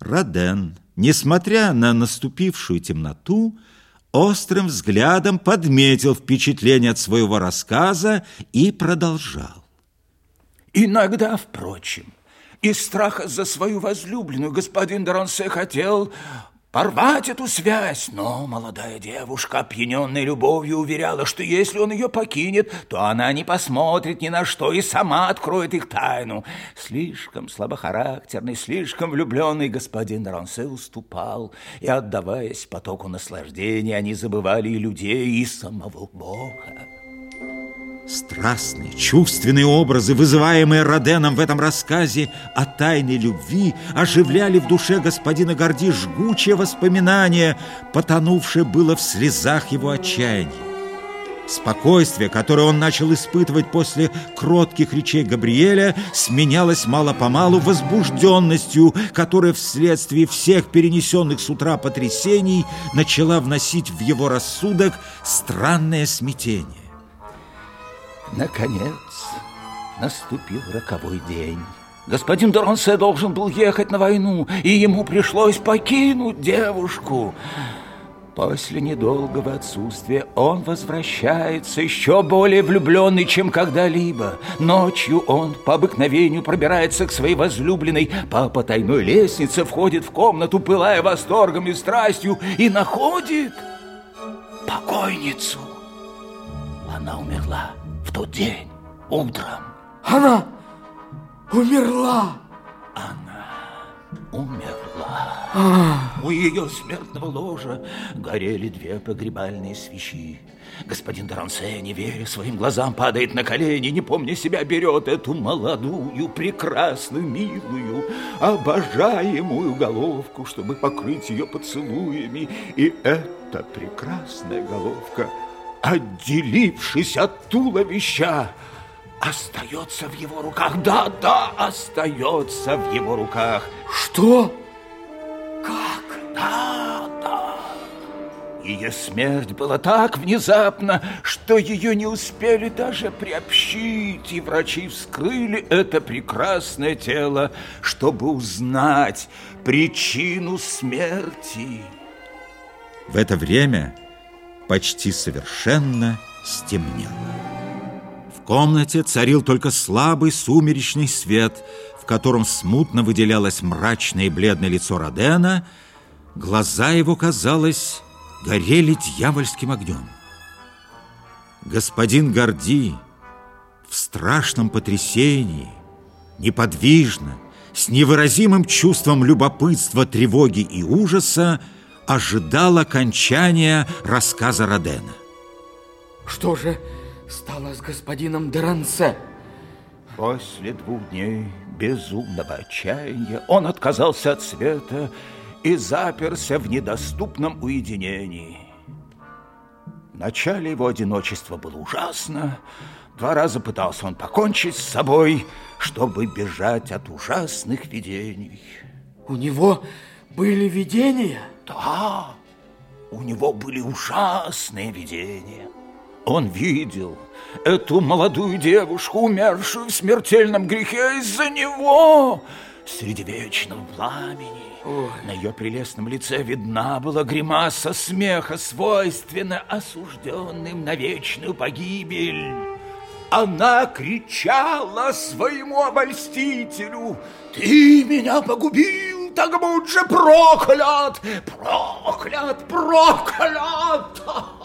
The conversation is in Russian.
Роден, несмотря на наступившую темноту, острым взглядом подметил впечатление от своего рассказа и продолжал. Иногда, впрочем, из страха за свою возлюбленную господин Доронсе хотел порвать эту связь. Но молодая девушка, опьяненная любовью, уверяла, что если он ее покинет, то она не посмотрит ни на что и сама откроет их тайну. Слишком слабохарактерный, слишком влюбленный господин Ронсе уступал, и, отдаваясь потоку наслаждения, они забывали и людей, и самого Бога. Страстные, чувственные образы, вызываемые Роденом в этом рассказе о тайной любви, оживляли в душе господина Горди жгучее воспоминание, потонувшее было в слезах его отчаяния. Спокойствие, которое он начал испытывать после кротких речей Габриэля, сменялось мало-помалу возбужденностью, которая вследствие всех перенесенных с утра потрясений начала вносить в его рассудок странное смятение. Наконец, наступил роковой день. Господин Доронсе должен был ехать на войну, и ему пришлось покинуть девушку. После недолгого отсутствия он возвращается еще более влюбленный, чем когда-либо. Ночью он по обыкновению пробирается к своей возлюбленной, по потайной лестнице входит в комнату, пылая восторгом и страстью, и находит покойницу. Она умерла в тот день, утром. Она умерла. Она умерла. А. У ее смертного ложа горели две погребальные свечи. Господин Доронсе, не веря своим глазам, падает на колени, не помня себя, берет эту молодую, прекрасную, милую, обожаемую головку, чтобы покрыть ее поцелуями. И эта прекрасная головка – отделившись от туловища, остается в его руках. Да, да, остается в его руках. Что? Как? Да, да. Ее смерть была так внезапна, что ее не успели даже приобщить, и врачи вскрыли это прекрасное тело, чтобы узнать причину смерти. В это время почти совершенно стемнело. В комнате царил только слабый сумеречный свет, в котором смутно выделялось мрачное и бледное лицо Родена. Глаза его, казалось, горели дьявольским огнем. Господин Горди в страшном потрясении, неподвижно, с невыразимым чувством любопытства, тревоги и ужаса, ожидал окончания рассказа Родена. Что же стало с господином Дерансе? После двух дней безумного отчаяния он отказался от света и заперся в недоступном уединении. В начале его одиночества было ужасно. Два раза пытался он покончить с собой, чтобы бежать от ужасных видений. У него были видения? Да, у него были ужасные видения. Он видел эту молодую девушку, умершую в смертельном грехе из-за него, среди вечного пламени. Ой. На ее прелестном лице видна была гримаса смеха, свойственно осужденным на вечную погибель. Она кричала своему обольстителю, «Ты меня погубил!» Так будь же проклят! Проклят, проклят!